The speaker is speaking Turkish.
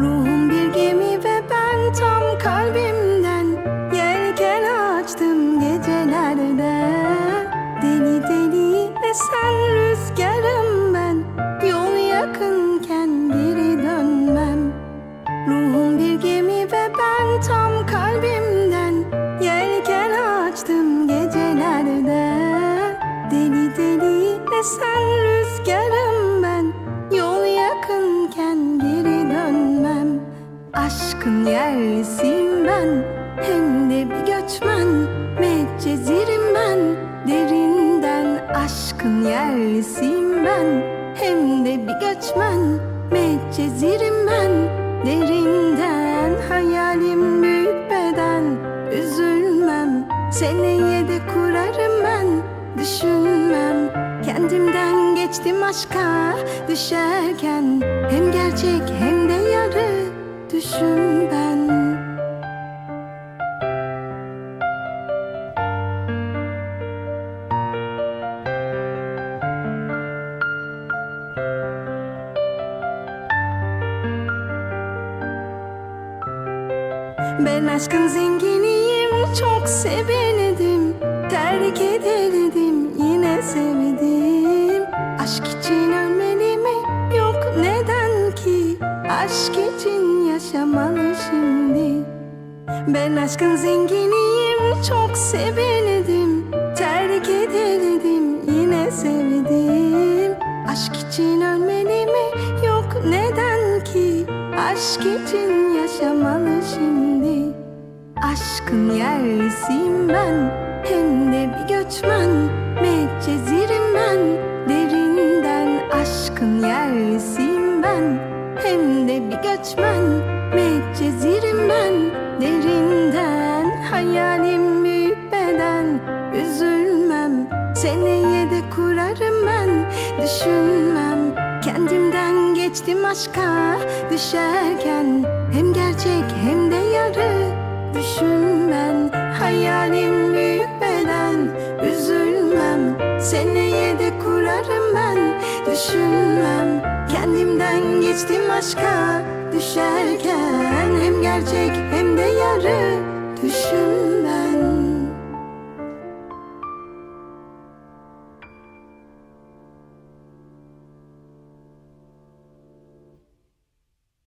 Ruhum bir gemi ve ben tam kalbimden esen rüzgarım ben. Yol yakınken geri dönmem. Aşkın yerlisiyim ben. Hem de bir göçmen. Medcezirim ben. Derinden aşkın yerlisiyim ben. Hem de bir göçmen. Medcezirim aşka Düşerken hem gerçek hem de yarı Düşün ben. Ben aşkın zenginiyim çok sevildim için ölmeli mi yok. Neden ki Aşk için yaşamalı şimdi? Ben aşkın zenginiyim çok sevildim Terk edildim yine sevdim. Aşk için ölmeli mi yok. Neden ki Aşk için yaşamalı şimdi? Aşkın yerlisiyim ben Hem de bir göçmen. Medcezirim göçmen Medcezirim ben. Derinden hayalim büyük Üzülmem seneye de kurarım ben. Düşünmem kendimden geçtim aşka. Düşerken hem gerçek hem de yarı. Düşün ben hayalim büyük Üzülmem seneye de kurarım ben. Düşünmem kendimden geçtim aşka Düşerken hem gerçek hem de yarı Düşün